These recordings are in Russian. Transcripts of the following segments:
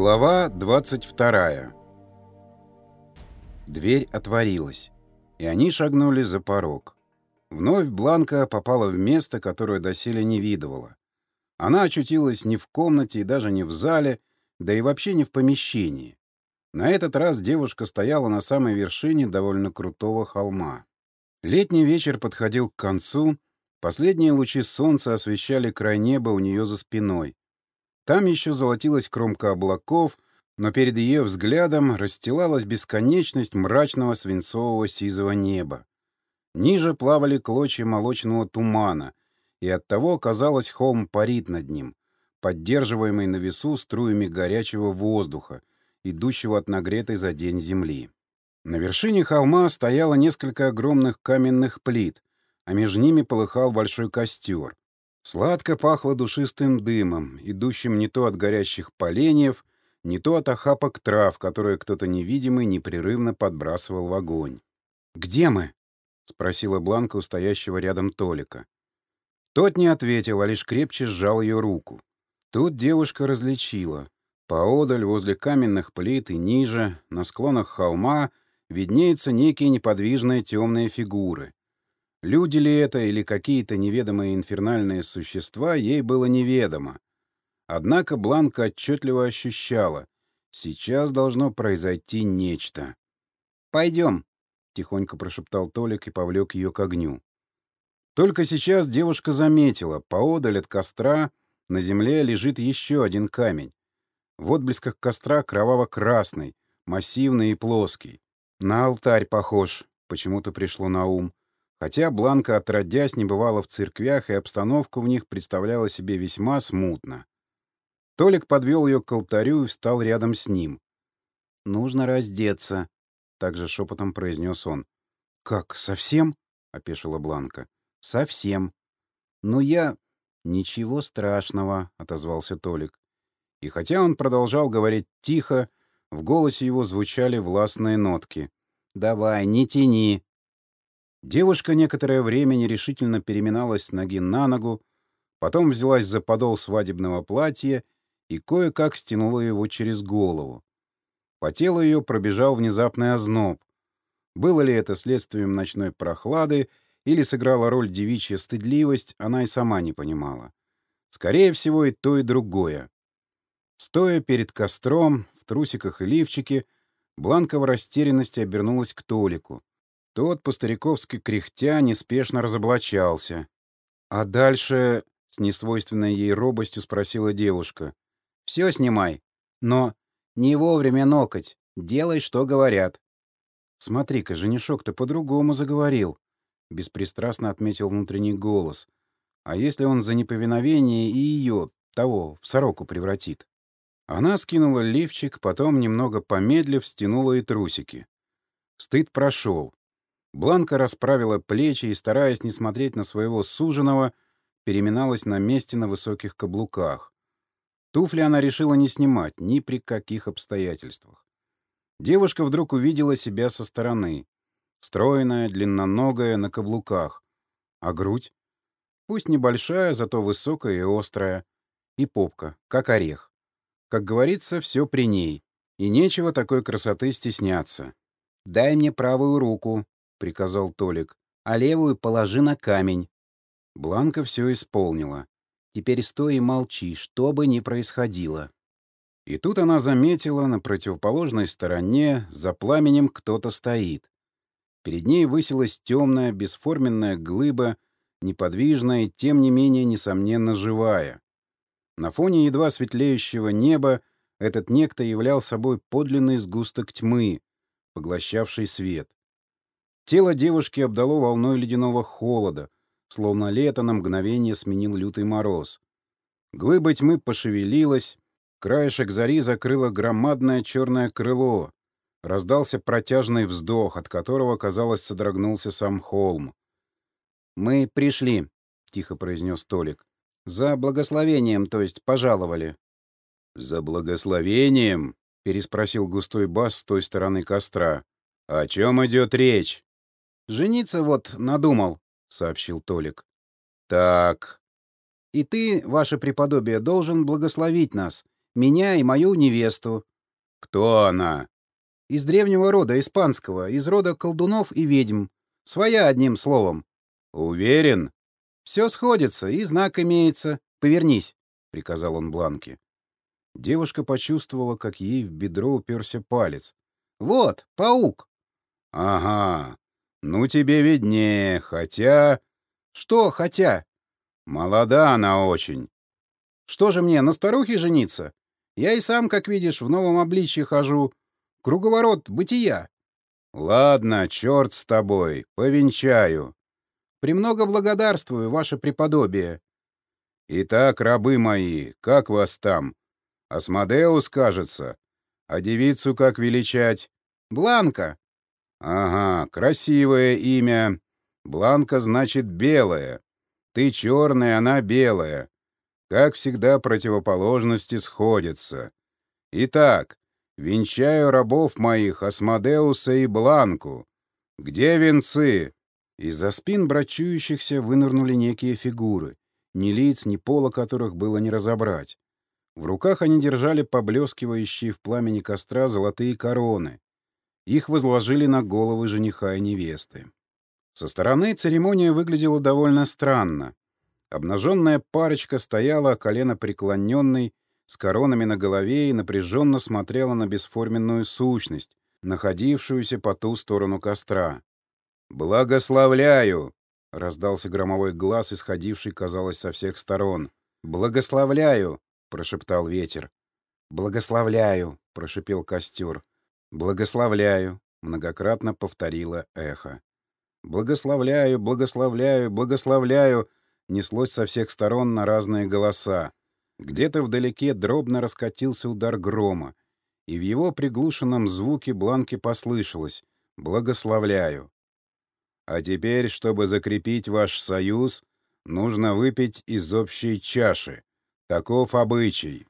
Глава 22 Дверь отворилась, и они шагнули за порог. Вновь Бланка попала в место, которое доселе не видывала. Она очутилась не в комнате и даже не в зале, да и вообще не в помещении. На этот раз девушка стояла на самой вершине довольно крутого холма. Летний вечер подходил к концу, последние лучи солнца освещали край неба у нее за спиной. Там еще золотилась кромка облаков, но перед ее взглядом расстилалась бесконечность мрачного свинцового сизого неба. Ниже плавали клочья молочного тумана, и оттого, казалось, холм парит над ним, поддерживаемый на весу струями горячего воздуха, идущего от нагретой за день земли. На вершине холма стояло несколько огромных каменных плит, а между ними полыхал большой костер. Сладко пахло душистым дымом, идущим не то от горящих поленьев, не то от охапок трав, которые кто-то невидимый непрерывно подбрасывал в огонь. «Где мы?» — спросила Бланка у стоящего рядом Толика. Тот не ответил, а лишь крепче сжал ее руку. Тут девушка различила. Поодаль, возле каменных плит и ниже, на склонах холма, виднеются некие неподвижные темные фигуры. Люди ли это или какие-то неведомые инфернальные существа, ей было неведомо. Однако Бланка отчетливо ощущала — сейчас должно произойти нечто. «Пойдем», — тихонько прошептал Толик и повлек ее к огню. Только сейчас девушка заметила, поодаль от костра на земле лежит еще один камень. В отблесках костра кроваво-красный, массивный и плоский. На алтарь похож, почему-то пришло на ум. Хотя Бланка, отродясь, не бывала в церквях, и обстановку в них представляла себе весьма смутно. Толик подвел ее к алтарю и встал рядом с ним. «Нужно раздеться», — также шепотом произнес он. «Как, совсем?» — опешила Бланка. «Совсем». «Ну я...» «Ничего страшного», — отозвался Толик. И хотя он продолжал говорить тихо, в голосе его звучали властные нотки. «Давай, не тяни, Девушка некоторое время нерешительно переминалась с ноги на ногу, потом взялась за подол свадебного платья и кое-как стянула его через голову. По телу ее пробежал внезапный озноб. Было ли это следствием ночной прохлады или сыграла роль девичья стыдливость, она и сама не понимала. Скорее всего, и то, и другое. Стоя перед костром, в трусиках и лифчике, Бланка в растерянности обернулась к Толику. Тот, по-стариковски кряхтя, неспешно разоблачался. А дальше, с несвойственной ей робостью, спросила девушка. «Все снимай, но не вовремя нокоть. Делай, что говорят». «Смотри-ка, женишок-то по-другому заговорил», — беспристрастно отметил внутренний голос. «А если он за неповиновение и ее, того, в сороку превратит?» Она скинула лифчик, потом, немного помедлив, стянула и трусики. Стыд прошел. Бланка расправила плечи и, стараясь не смотреть на своего суженого, переминалась на месте на высоких каблуках. Туфли она решила не снимать ни при каких обстоятельствах. Девушка вдруг увидела себя со стороны. Стройная, длинноногая, на каблуках. А грудь? Пусть небольшая, зато высокая и острая. И попка, как орех. Как говорится, все при ней. И нечего такой красоты стесняться. «Дай мне правую руку», — приказал Толик, — «а левую положи на камень». Бланка все исполнила. «Теперь стой и молчи, что бы ни происходило». И тут она заметила, на противоположной стороне, за пламенем кто-то стоит. Перед ней высилась темная, бесформенная глыба, неподвижная и, тем не менее, несомненно, живая. На фоне едва светлеющего неба этот некто являл собой подлинный сгусток тьмы, поглощавший свет. Тело девушки обдало волной ледяного холода, словно лето на мгновение сменил лютый мороз. Глыба тьмы пошевелилась, краешек зари закрыло громадное черное крыло. Раздался протяжный вздох, от которого, казалось, содрогнулся сам холм. «Мы пришли», — тихо произнес Толик. «За благословением, то есть пожаловали». «За благословением?» — переспросил густой бас с той стороны костра. «О чем идет речь?» «Жениться вот надумал», — сообщил Толик. «Так...» «И ты, ваше преподобие, должен благословить нас. Меня и мою невесту». «Кто она?» «Из древнего рода испанского, из рода колдунов и ведьм. Своя, одним словом». «Уверен?» «Все сходится, и знак имеется. Повернись», — приказал он Бланке. Девушка почувствовала, как ей в бедро уперся палец. «Вот, паук!» «Ага. Ну, тебе виднее, хотя...» «Что «хотя»?» «Молода она очень». «Что же мне, на старухе жениться? Я и сам, как видишь, в новом обличье хожу. Круговорот бытия». «Ладно, черт с тобой, повенчаю». «Премного благодарствую, ваше преподобие». «Итак, рабы мои, как вас там? Асмодеус, кажется. А девицу как величать? Бланка. Ага, красивое имя. Бланка значит белая. Ты черная, она белая. Как всегда, противоположности сходятся. Итак, венчаю рабов моих Асмодеуса и Бланку. Где венцы? Из-за спин брачующихся вынырнули некие фигуры, ни лиц, ни пола которых было не разобрать. В руках они держали поблескивающие в пламени костра золотые короны. Их возложили на головы жениха и невесты. Со стороны церемония выглядела довольно странно. Обнаженная парочка стояла, колено преклоненной, с коронами на голове и напряженно смотрела на бесформенную сущность, находившуюся по ту сторону костра. «Благословляю!» — раздался громовой глаз, исходивший, казалось, со всех сторон. «Благословляю!» — прошептал ветер. «Благословляю!» — прошипел костер. «Благословляю!» — многократно повторила эхо. «Благословляю! Благословляю! Благословляю!» неслось со всех сторон на разные голоса. Где-то вдалеке дробно раскатился удар грома, и в его приглушенном звуке Бланке послышалось «Благословляю!» «А теперь, чтобы закрепить ваш союз, нужно выпить из общей чаши», Таков обычай.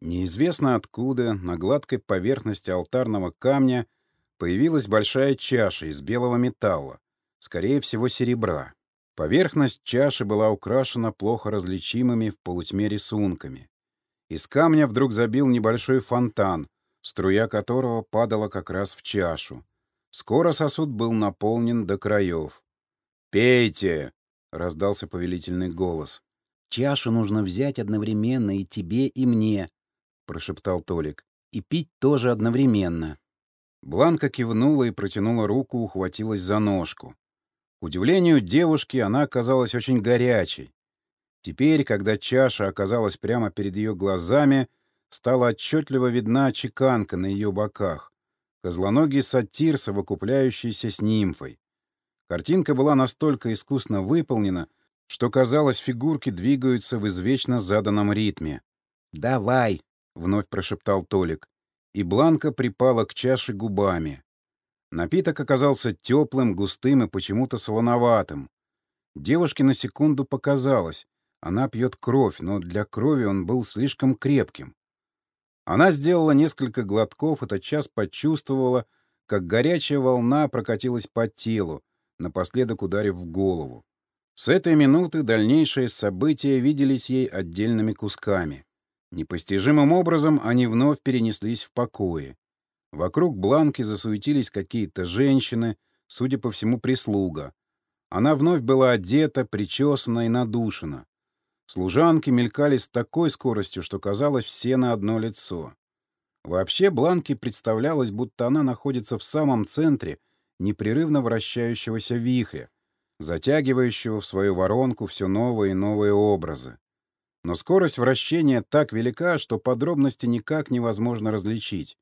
Неизвестно откуда на гладкой поверхности алтарного камня появилась большая чаша из белого металла, скорее всего, серебра. Поверхность чаши была украшена плохо различимыми в полутьме рисунками. Из камня вдруг забил небольшой фонтан, струя которого падала как раз в чашу. Скоро сосуд был наполнен до краев. «Пейте!» — раздался повелительный голос. Чашу нужно взять одновременно и тебе, и мне, — прошептал Толик. И пить тоже одновременно. Бланка кивнула и протянула руку, ухватилась за ножку. К удивлению девушки, она оказалась очень горячей. Теперь, когда чаша оказалась прямо перед ее глазами, стала отчетливо видна чеканка на ее боках. Козлоногий сатир, совокупляющийся с нимфой. Картинка была настолько искусно выполнена, что, казалось, фигурки двигаются в извечно заданном ритме. «Давай!» — вновь прошептал Толик. И Бланка припала к чаше губами. Напиток оказался теплым, густым и почему-то солоноватым. Девушке на секунду показалось. Она пьет кровь, но для крови он был слишком крепким. Она сделала несколько глотков и тотчас почувствовала, как горячая волна прокатилась по телу, напоследок ударив в голову. С этой минуты дальнейшие события виделись ей отдельными кусками. Непостижимым образом они вновь перенеслись в покое. Вокруг Бланки засуетились какие-то женщины, судя по всему, прислуга. Она вновь была одета, причесана и надушена. Служанки мелькали с такой скоростью, что казалось все на одно лицо. Вообще Бланке представлялось, будто она находится в самом центре непрерывно вращающегося вихря, затягивающего в свою воронку все новые и новые образы. Но скорость вращения так велика, что подробности никак невозможно различить.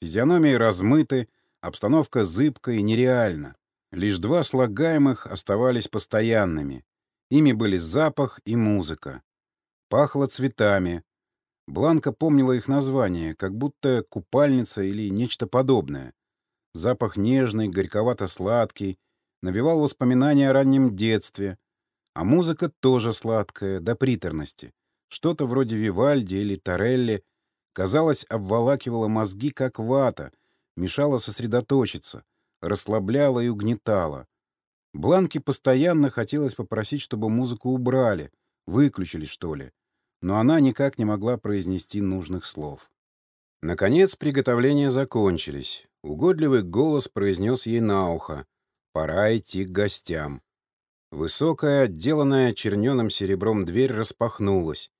Физиономии размыты, обстановка зыбкая и нереальна. Лишь два слагаемых оставались постоянными. Ими были запах и музыка. Пахло цветами. Бланка помнила их название, как будто купальница или нечто подобное. Запах нежный, горьковато-сладкий, навевал воспоминания о раннем детстве. А музыка тоже сладкая, до приторности. Что-то вроде Вивальди или Торелли, казалось, обволакивало мозги, как вата, мешало сосредоточиться, расслабляло и угнетало. Бланке постоянно хотелось попросить, чтобы музыку убрали, выключили, что ли. но она никак не могла произнести нужных слов. Наконец приготовления закончились. Угодливый голос произнес ей на ухо. «Пора идти к гостям». Высокая, отделанная черненым серебром дверь распахнулась,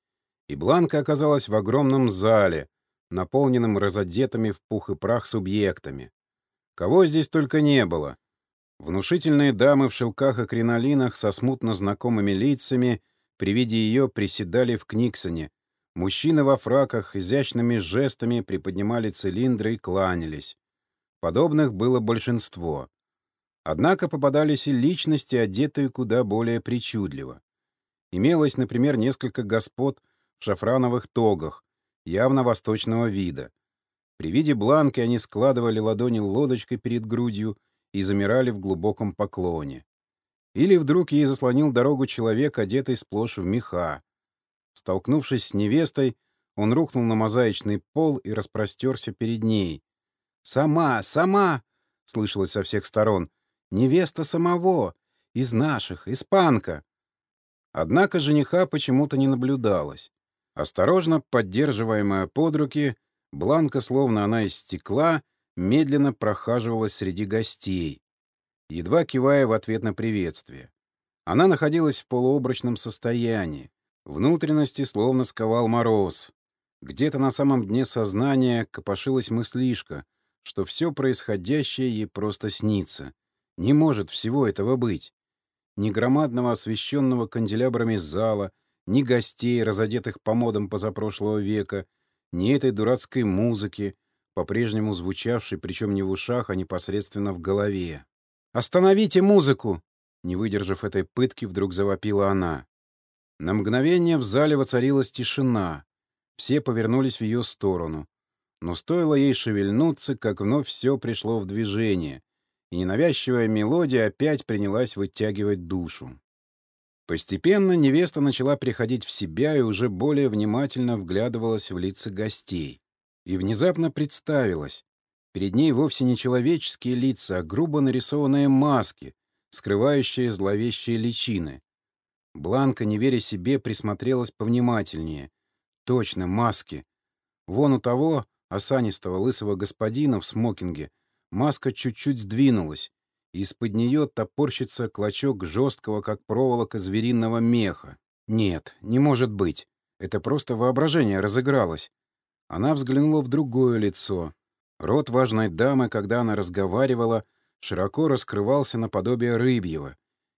и Бланка оказалась в огромном зале, наполненном разодетыми в пух и прах субъектами. Кого здесь только не было. Внушительные дамы в шелках и кринолинах со смутно знакомыми лицами при виде ее приседали в Книксоне. Мужчины во фраках изящными жестами приподнимали цилиндры и кланялись. Подобных было большинство. Однако попадались и личности, одетые куда более причудливо. Имелось, например, несколько господ в шафрановых тогах, явно восточного вида. При виде бланки они складывали ладони лодочкой перед грудью и замирали в глубоком поклоне. Или вдруг ей заслонил дорогу человек, одетый сплошь в меха. Столкнувшись с невестой, он рухнул на мозаичный пол и распростерся перед ней. «Сама, сама!» — слышалось со всех сторон. Невеста самого, из наших, испанка. Однако жениха почему-то не наблюдалось. Осторожно поддерживаемая под руки, Бланка, словно она из стекла, медленно прохаживалась среди гостей, едва кивая в ответ на приветствие. Она находилась в полуобрачном состоянии. Внутренности словно сковал мороз. Где-то на самом дне сознания копошилась мыслишка, что все происходящее ей просто снится — не может всего этого быть. Ни громадного освещенного канделябрами зала, ни гостей, разодетых по модам позапрошлого века, ни этой дурацкой музыки, по-прежнему звучавшей, причем не в ушах, а непосредственно в голове. «Остановите музыку!» Не выдержав этой пытки, вдруг завопила она. На мгновение в зале воцарилась тишина. Все повернулись в ее сторону. Но стоило ей шевельнуться, как вновь все пришло в движение, и ненавязчивая мелодия опять принялась вытягивать душу. Постепенно невеста начала приходить в себя и уже более внимательно вглядывалась в лица гостей. И внезапно представилась. Перед ней вовсе не человеческие лица, а грубо нарисованные маски, скрывающие зловещие личины. Бланка, не веря себе, присмотрелась повнимательнее. Точно, маски. Вон у того, осанистого лысого господина в смокинге, Маска чуть-чуть сдвинулась, и из-под нее топорщится клочок жесткого, как проволока звериного меха. Нет, не может быть. Это просто воображение разыгралось. Она взглянула в другое лицо. Рот важной дамы, когда она разговаривала, широко раскрывался наподобие рыбьего,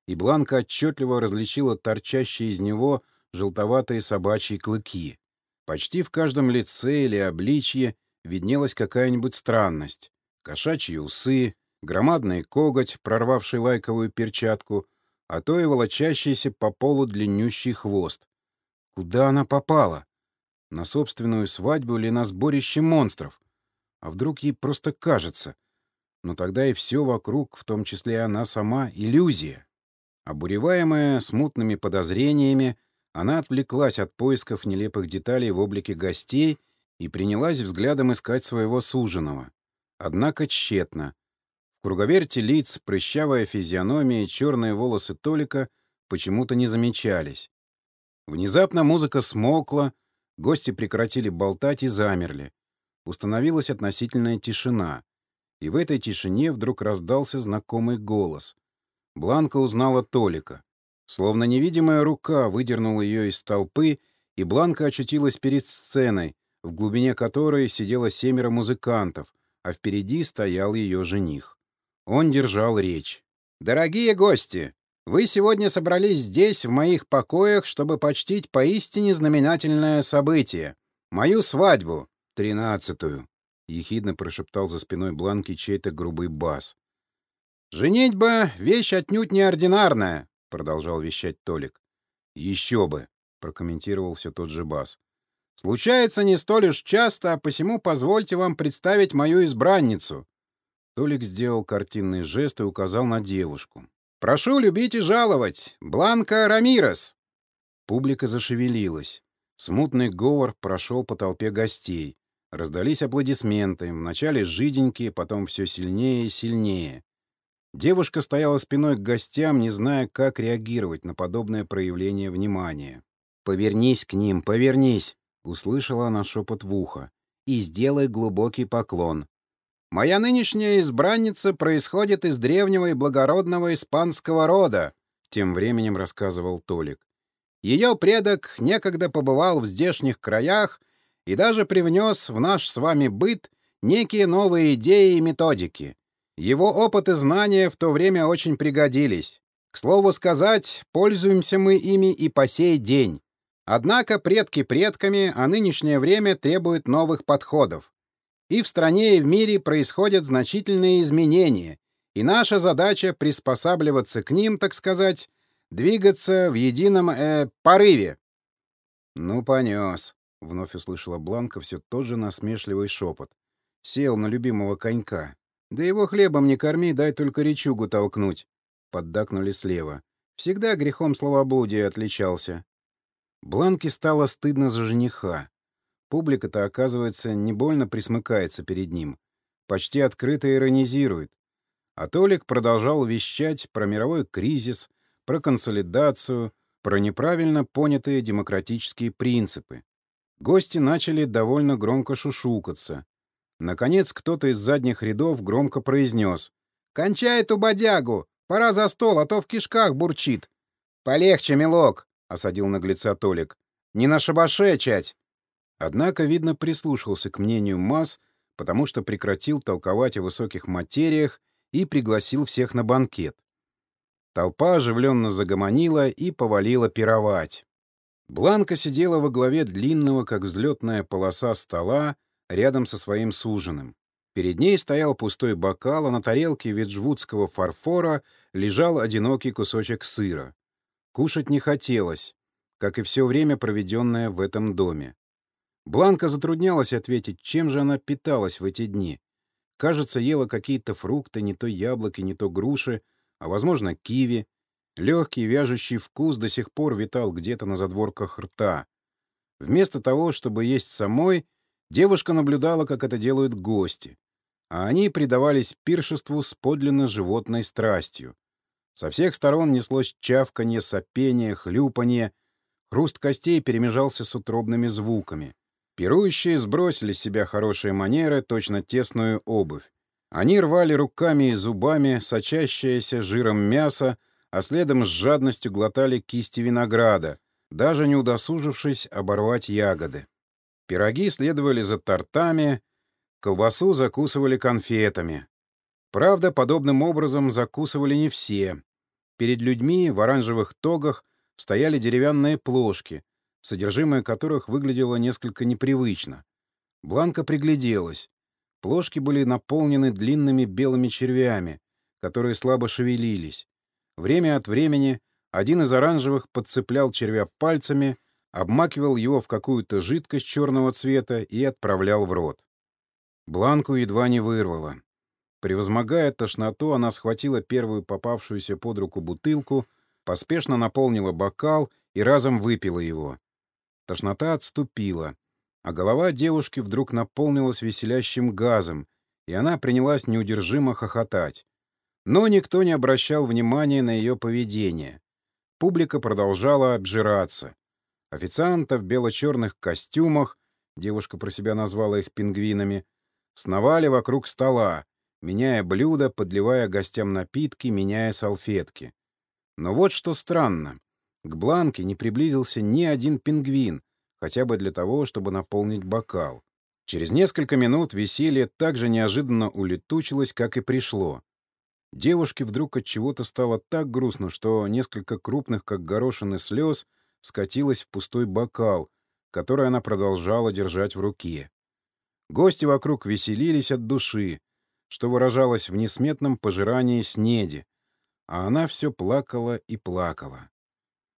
и Бланка отчетливо различила торчащие из него желтоватые собачьи клыки. Почти в каждом лице или обличье виднелась какая-нибудь странность кошачьи усы, громадный коготь, прорвавший лайковую перчатку, а то и волочащийся по полу длиннющий хвост. Куда она попала? На собственную свадьбу или на сборище монстров? А вдруг ей просто кажется? Но тогда и все вокруг, в том числе и она сама, иллюзия. Обуреваемая смутными подозрениями, она отвлеклась от поисков нелепых деталей в облике гостей и принялась взглядом искать своего суженого. Однако тщетно. В круговерте лиц, прыщавая физиономия черные волосы Толика почему-то не замечались. Внезапно музыка смолкла, гости прекратили болтать и замерли. Установилась относительная тишина. И в этой тишине вдруг раздался знакомый голос. Бланка узнала Толика. Словно невидимая рука выдернула ее из толпы, и Бланка очутилась перед сценой, в глубине которой сидело семеро музыкантов, а впереди стоял ее жених. Он держал речь. «Дорогие гости, вы сегодня собрались здесь, в моих покоях, чтобы почтить поистине знаменательное событие — мою свадьбу, тринадцатую», — ехидно прошептал за спиной Бланки чей-то грубый бас. «Женитьба — вещь отнюдь неординарная», — продолжал вещать Толик. «Еще бы», — прокомментировал все тот же бас. Случается не столь уж часто, а посему позвольте вам представить мою избранницу». Толик сделал картинный жест и указал на девушку. «Прошу любить и жаловать. Бланка Рамирес». Публика зашевелилась. Смутный говор прошел по толпе гостей. Раздались аплодисменты, вначале жиденькие, потом все сильнее и сильнее. Девушка стояла спиной к гостям, не зная, как реагировать на подобное проявление внимания. «Повернись к ним, повернись!» — услышала она шепот в ухо. «И сделай глубокий поклон». «Моя нынешняя избранница происходит из древнего и благородного испанского рода», — тем временем рассказывал Толик. «Ее предок некогда побывал в здешних краях и даже привнес в наш с вами быт некие новые идеи и методики. Его опыт и знания в то время очень пригодились. К слову сказать, пользуемся мы ими и по сей день. Однако предки предками, а нынешнее время требует новых подходов. И в стране, и в мире происходят значительные изменения, и наша задача приспосабливаться к ним, так сказать, двигаться в едином э, порыве. «Ну, понес», — вновь услышала Бланка все тот же насмешливый шепот. Сел на любимого конька. «Да его хлебом не корми, дай только речугу толкнуть», — поддакнули слева. Всегда грехом словоблудия отличался. Бланке стало стыдно за жениха. Публика-то, оказывается, не больно присмыкается перед ним. Почти открыто иронизирует. А Толик продолжал вещать про мировой кризис, про консолидацию, про неправильно понятые демократические принципы. Гости начали довольно громко шушукаться. Наконец, кто-то из задних рядов громко произнес. «Кончай эту бодягу! Пора за стол, а то в кишках бурчит!» «Полегче, милок!» — осадил наглеца Толик. «Не на шабаше, чать!» Однако, видно, прислушался к мнению масс, потому что прекратил толковать о высоких материях и пригласил всех на банкет. Толпа оживленно загомонила и повалила пировать. Бланка сидела во главе длинного, как взлетная полоса стола, рядом со своим суженым. Перед ней стоял пустой бокал, а на тарелке веджвудского фарфора лежал одинокий кусочек сыра. Кушать не хотелось, как и все время, проведенное в этом доме. Бланка затруднялась ответить, чем же она питалась в эти дни. Кажется, ела какие-то фрукты, не то яблоки, не то груши, а, возможно, киви. Легкий вяжущий вкус до сих пор витал где-то на задворках рта. Вместо того, чтобы есть самой, девушка наблюдала, как это делают гости, а они предавались пиршеству с подлинно животной страстью. Со всех сторон неслось чавканье, сопение, хлюпанье. Хруст костей перемежался с утробными звуками. Пирующие сбросили с себя хорошие манеры, точно тесную обувь. Они рвали руками и зубами сочащееся жиром мясо, а следом с жадностью глотали кисти винограда, даже не удосужившись оборвать ягоды. Пироги следовали за тортами, колбасу закусывали конфетами. Правда, подобным образом закусывали не все. Перед людьми в оранжевых тогах стояли деревянные плошки, содержимое которых выглядело несколько непривычно. Бланка пригляделась. Плошки были наполнены длинными белыми червями, которые слабо шевелились. Время от времени один из оранжевых подцеплял червя пальцами, обмакивал его в какую-то жидкость черного цвета и отправлял в рот. Бланку едва не вырвало. Превозмогая тошноту, она схватила первую попавшуюся под руку бутылку, поспешно наполнила бокал и разом выпила его. Тошнота отступила, а голова девушки вдруг наполнилась веселящим газом, и она принялась неудержимо хохотать. Но никто не обращал внимания на ее поведение. Публика продолжала обжираться. Официанты в бело-черных костюмах, девушка про себя назвала их пингвинами, сновали вокруг стола, меняя блюда, подливая гостям напитки, меняя салфетки. Но вот что странно. К Бланке не приблизился ни один пингвин, хотя бы для того, чтобы наполнить бокал. Через несколько минут веселье так же неожиданно улетучилось, как и пришло. Девушке вдруг от чего-то стало так грустно, что несколько крупных, как горошины, слез скатилось в пустой бокал, который она продолжала держать в руке. Гости вокруг веселились от души, что выражалось в несметном пожирании снеди, а она все плакала и плакала.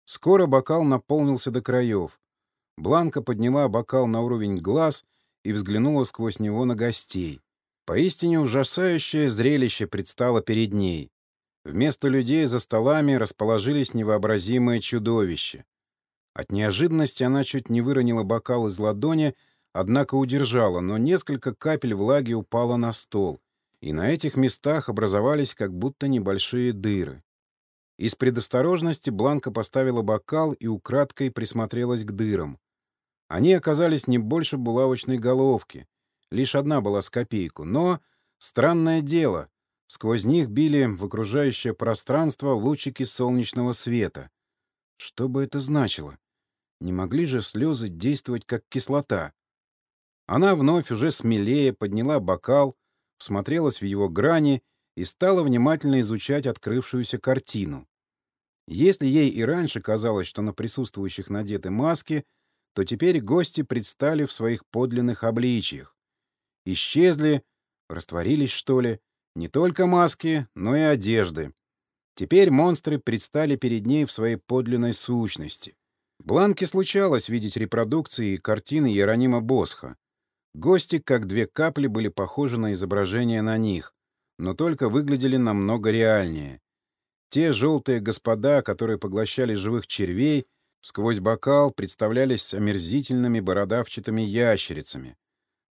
Скоро бокал наполнился до краев. Бланка подняла бокал на уровень глаз и взглянула сквозь него на гостей. Поистине ужасающее зрелище предстало перед ней. Вместо людей за столами расположились невообразимые чудовища. От неожиданности она чуть не выронила бокал из ладони, однако удержала, но несколько капель влаги упало на стол — и на этих местах образовались как будто небольшие дыры. Из предосторожности Бланка поставила бокал и украдкой присмотрелась к дырам. Они оказались не больше булавочной головки. Лишь одна была с копейку. Но, странное дело, сквозь них били в окружающее пространство лучики солнечного света. Что бы это значило? Не могли же слезы действовать как кислота? Она вновь уже смелее подняла бокал, всмотрелась в его грани и стала внимательно изучать открывшуюся картину. Если ей и раньше казалось, что на присутствующих надеты маски, то теперь гости предстали в своих подлинных обличиях. Исчезли, растворились, что ли, не только маски, но и одежды. Теперь монстры предстали перед ней в своей подлинной сущности. Бланке случалось видеть репродукции и картины Иеронима Босха. Гости, как две капли, были похожи на изображения на них, но только выглядели намного реальнее. Те желтые господа, которые поглощали живых червей, сквозь бокал представлялись омерзительными бородавчатыми ящерицами,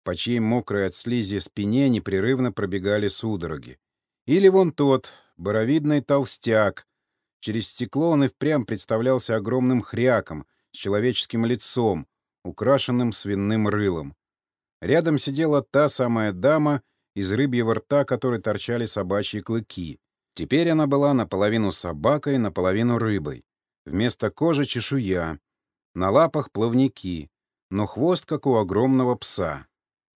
по чьей мокрой от слизи спине непрерывно пробегали судороги. Или вон тот, боровидный толстяк. Через стекло он и впрямь представлялся огромным хряком с человеческим лицом, украшенным свиным рылом. Рядом сидела та самая дама, из рыбьего рта которой торчали собачьи клыки. Теперь она была наполовину собакой, наполовину рыбой. Вместо кожи чешуя. На лапах плавники, но хвост, как у огромного пса.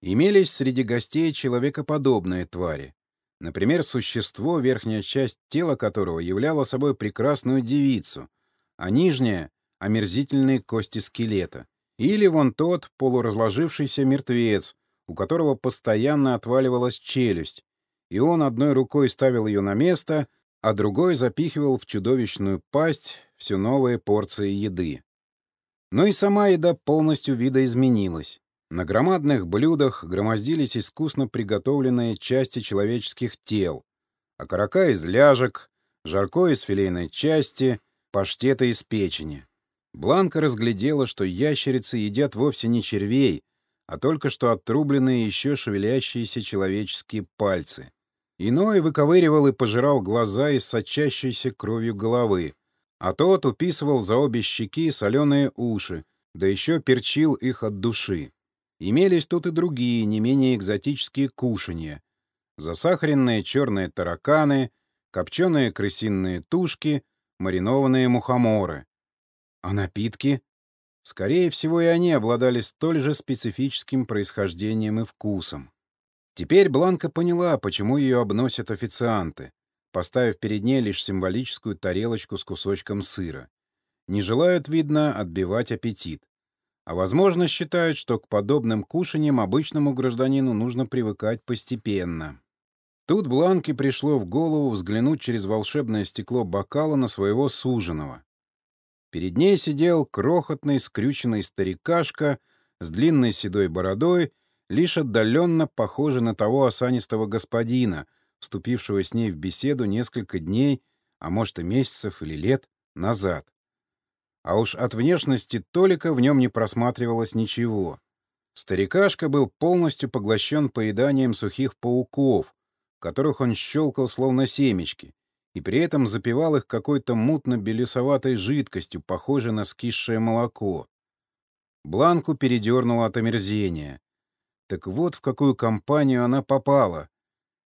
Имелись среди гостей человекоподобные твари. Например, существо, верхняя часть тела которого являла собой прекрасную девицу, а нижняя — омерзительные кости скелета. Или вон тот полуразложившийся мертвец, у которого постоянно отваливалась челюсть, и он одной рукой ставил ее на место, а другой запихивал в чудовищную пасть все новые порции еды. Но и сама еда полностью видоизменилась. На громадных блюдах громоздились искусно приготовленные части человеческих тел, окорока из ляжек, жарко из филейной части, паштеты из печени. Бланка разглядела, что ящерицы едят вовсе не червей, а только что отрубленные еще шевелящиеся человеческие пальцы. Иной выковыривал и пожирал глаза из сочащейся кровью головы, а тот уписывал за обе щеки соленые уши, да еще перчил их от души. Имелись тут и другие, не менее экзотические кушанья. Засахаренные черные тараканы, копченые крысиные тушки, маринованные мухоморы. А напитки? Скорее всего, и они обладали столь же специфическим происхождением и вкусом. Теперь Бланка поняла, почему ее обносят официанты, поставив перед ней лишь символическую тарелочку с кусочком сыра. Не желают, видно, отбивать аппетит. А, возможно, считают, что к подобным кушаниям обычному гражданину нужно привыкать постепенно. Тут Бланке пришло в голову взглянуть через волшебное стекло бокала на своего суженого. Перед ней сидел крохотный скрюченный старикашка с длинной седой бородой, лишь отдаленно похожий на того осанистого господина, вступившего с ней в беседу несколько дней, а может и месяцев или лет назад. А уж от внешности Толика в нем не просматривалось ничего. Старикашка был полностью поглощен поеданием сухих пауков, которых он щелкал словно семечки, и при этом запивал их какой-то мутно-белесоватой жидкостью, похожей на скисшее молоко. Бланку передернуло от омерзения. Так вот в какую компанию она попала.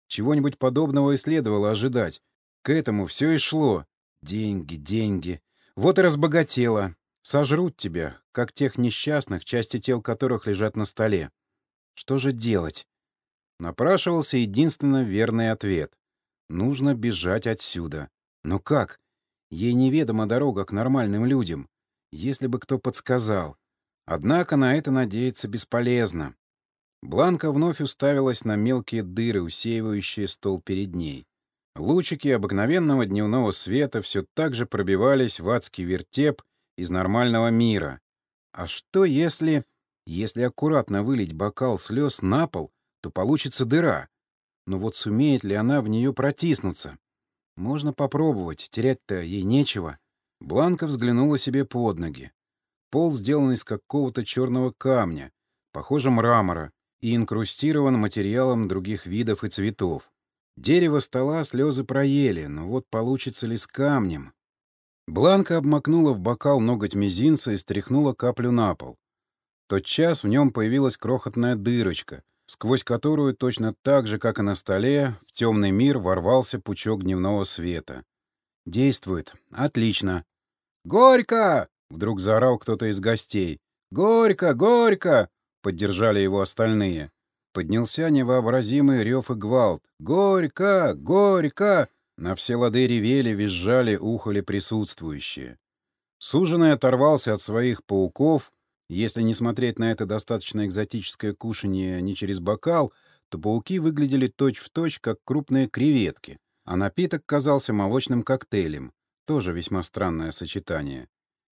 Чего-нибудь подобного и следовало ожидать. К этому все и шло. Деньги, деньги. Вот и разбогатела. Сожрут тебя, как тех несчастных, части тел которых лежат на столе. Что же делать? Напрашивался единственно верный ответ. Нужно бежать отсюда. Но как? Ей неведома дорога к нормальным людям. Если бы кто подсказал. Однако на это надеяться бесполезно. Бланка вновь уставилась на мелкие дыры, усеивающие стол перед ней. Лучики обыкновенного дневного света все так же пробивались в адский вертеп из нормального мира. А что если... Если аккуратно вылить бокал слез на пол, то получится дыра. Но вот сумеет ли она в нее протиснуться? Можно попробовать, терять-то ей нечего. Бланка взглянула себе под ноги. Пол сделан из какого-то черного камня, похоже, мрамора, и инкрустирован материалом других видов и цветов. Дерево стола слезы проели, но вот получится ли с камнем? Бланка обмакнула в бокал ноготь мизинца и стряхнула каплю на пол. Тот час в нем появилась крохотная дырочка, сквозь которую точно так же, как и на столе, в темный мир ворвался пучок дневного света. Действует. Отлично. «Горько!» — вдруг заорал кто-то из гостей. «Горько! Горько!» — поддержали его остальные. Поднялся невообразимый рев и гвалт. «Горько! Горько!» На все лады ревели, визжали, ухали присутствующие. Суженый оторвался от своих пауков. Если не смотреть на это достаточно экзотическое кушанье не через бокал, то пауки выглядели точь-в-точь, точь, как крупные креветки, а напиток казался молочным коктейлем. Тоже весьма странное сочетание.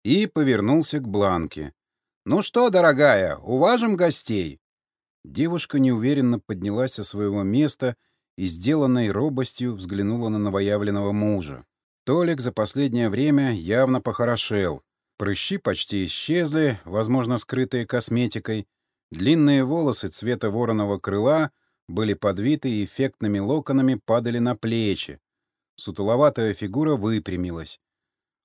И повернулся к Бланке. «Ну что, дорогая, уважим гостей!» Девушка неуверенно поднялась со своего места и, сделанной робостью, взглянула на новоявленного мужа. Толик за последнее время явно похорошел. Прыщи почти исчезли, возможно, скрытые косметикой. Длинные волосы цвета вороного крыла были подвиты и эффектными локонами падали на плечи. Сутуловатая фигура выпрямилась.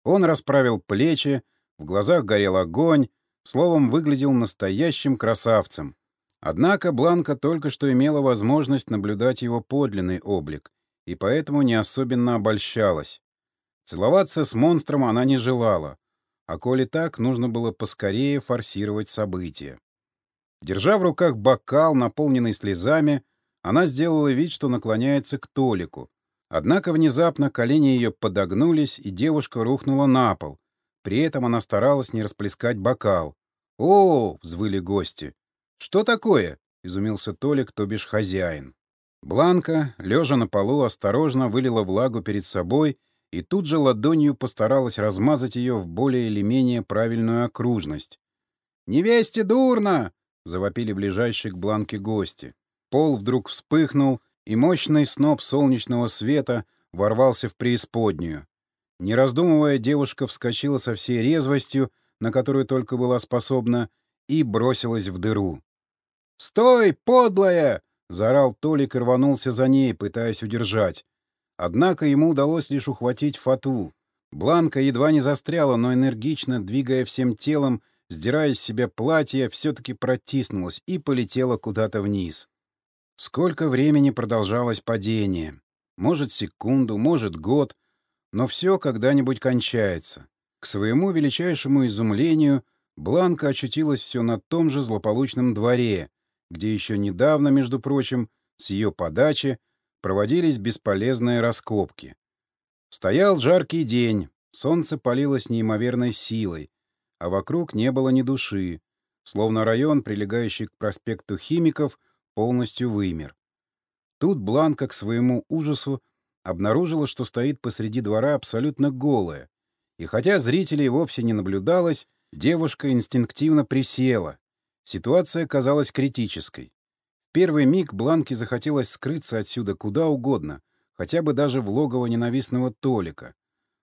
Он расправил плечи, в глазах горел огонь, словом, выглядел настоящим красавцем. Однако Бланка только что имела возможность наблюдать его подлинный облик, и поэтому не особенно обольщалась. Целоваться с монстром она не желала, а коли так, нужно было поскорее форсировать события. Держа в руках бокал, наполненный слезами, она сделала вид, что наклоняется к Толику. Однако внезапно колени ее подогнулись, и девушка рухнула на пол. При этом она старалась не расплескать бокал. «О!» — взвыли гости. «Что такое?» — изумился Толик, то бишь хозяин. Бланка, лежа на полу, осторожно вылила влагу перед собой и тут же ладонью постаралась размазать ее в более или менее правильную окружность. «Невесте дурно!» — завопили ближайшие к Бланке гости. Пол вдруг вспыхнул, и мощный сноп солнечного света ворвался в преисподнюю. Не раздумывая, девушка вскочила со всей резвостью, на которую только была способна, и бросилась в дыру. «Стой, подлая!» — заорал Толик и рванулся за ней, пытаясь удержать. Однако ему удалось лишь ухватить фату. Бланка едва не застряла, но энергично, двигая всем телом, сдирая с себя платье, все-таки протиснулась и полетела куда-то вниз. Сколько времени продолжалось падение? Может, секунду, может, год, но все когда-нибудь кончается. К своему величайшему изумлению Бланка очутилась все на том же злополучном дворе, где еще недавно, между прочим, с ее подачи проводились бесполезные раскопки. Стоял жаркий день, солнце палило неимоверной силой, а вокруг не было ни души, словно район, прилегающий к проспекту Химиков, полностью вымер. Тут Бланка к своему ужасу обнаружила, что стоит посреди двора абсолютно голая, и хотя зрителей вовсе не наблюдалось, девушка инстинктивно присела. Ситуация казалась критической. Первый миг Бланке захотелось скрыться отсюда куда угодно, хотя бы даже в логово ненавистного Толика.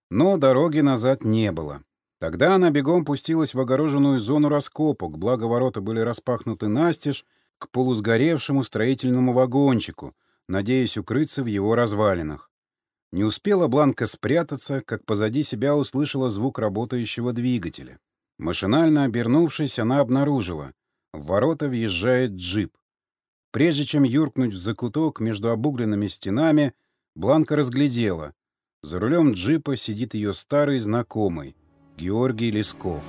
Но дороги назад не было. Тогда она бегом пустилась в огороженную зону раскопок, благо ворота были распахнуты настежь, к полусгоревшему строительному вагончику, надеясь укрыться в его развалинах. Не успела Бланка спрятаться, как позади себя услышала звук работающего двигателя. Машинально обернувшись, она обнаружила. В ворота въезжает джип. Прежде чем юркнуть в закуток между обугленными стенами, Бланка разглядела. За рулем джипа сидит ее старый знакомый — Георгий Лесков.